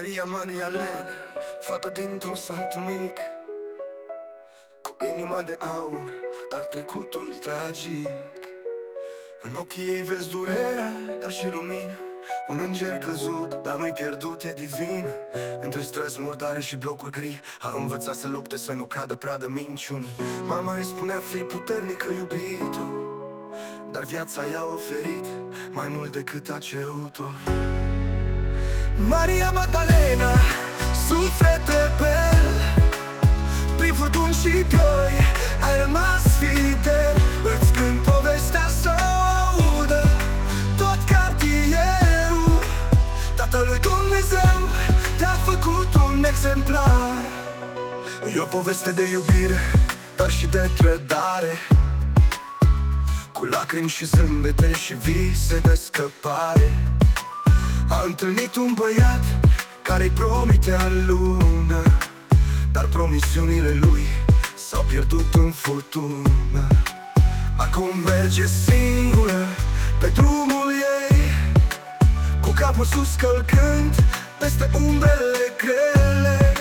Maria Magdalena Fată dintr-un sat mic Cu inima de aur Dar trecutul tragic. În ochii ei vezi durerea Dar și lumină un înger căzut, dar nu-i pierdut, e divin. Între străzi murdare și blocuri gri A învățat să lupte, să nu cadă pradă minciuni. Mama îi spunea, fii puternică, iubită Dar viața i-a oferit mai mult decât a cerut-o Maria Magdalena, suflet rebel Prin furtuni și ploi, ai rămas fidel. Îți cânt povestea să o audă Tot cartierul. Tatălui Dumnezeu te-a făcut un exemplar. E o poveste de iubire, dar și de trădare. Cu lacrimi și zâmbete și vise de scăpare a întâlnit un băiat care-i promitea lună Dar promisiunile lui s-au pierdut în furtună. Acum merge singură pe drumul ei Cu capul sus călcând peste umbrele grele.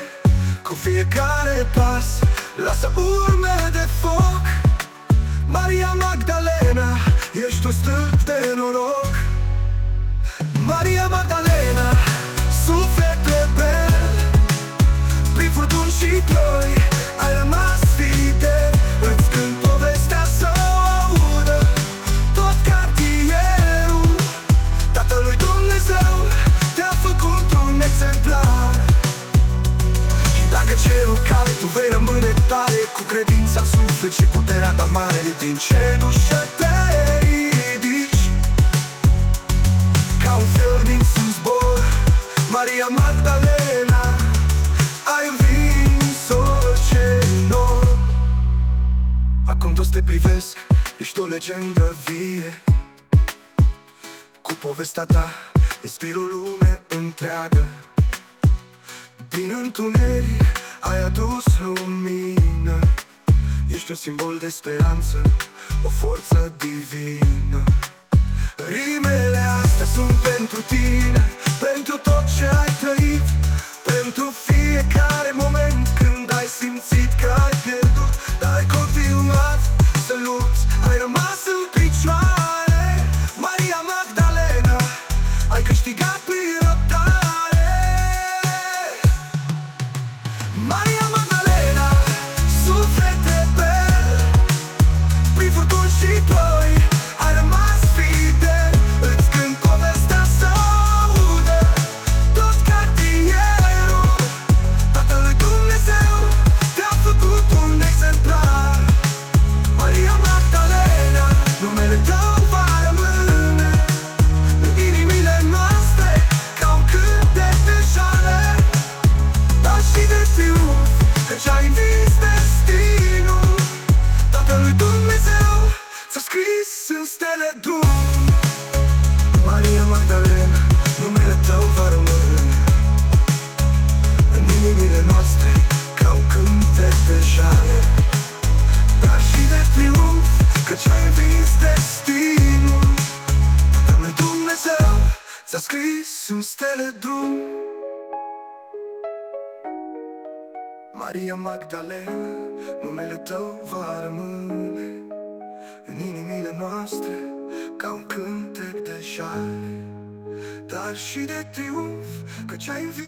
Cu fiecare pas lasă urme de foc. Maria Magdalena, ești un stâlp de noroc. Maria Magdalena, suflet rebel Prin furtuni și ploi, ai rămas fidel. Îți cânt povestea să o audă tot cartierul. Tatălui Dumnezeu te-a făcut un exemplar. Și dacă cerul cade, tu vei rămâne tare Cu credința în suflet și puterea ta mare Din cenușă te Magdalena Ai învins orice nor. Acum toți te privesc Ești o legendă vie. Cu povestea ta Inspir o lume întreagă. Din întuneric ai adus lumină. Ești un simbol de speranță O forță divină. Rimele astea sunt pentru tine rămas în picioare Maria Magdalena Ai câștigat prin răbdare. Maria Magdalena Suflet rebel Prin furtuni și ploi în stele drum Maria Magdalena Numele tău va rămâne. În inimile noastre Ca un cântec de jale. Dar și de triumf Căci ai învins destinul. Tatălui Dumnezeu Ți-a scris în stele drum. Maria Magdalena, numele tău va rămâne. În inimile noastre ca un cântec de jale Dar și de triumf, căci ai învins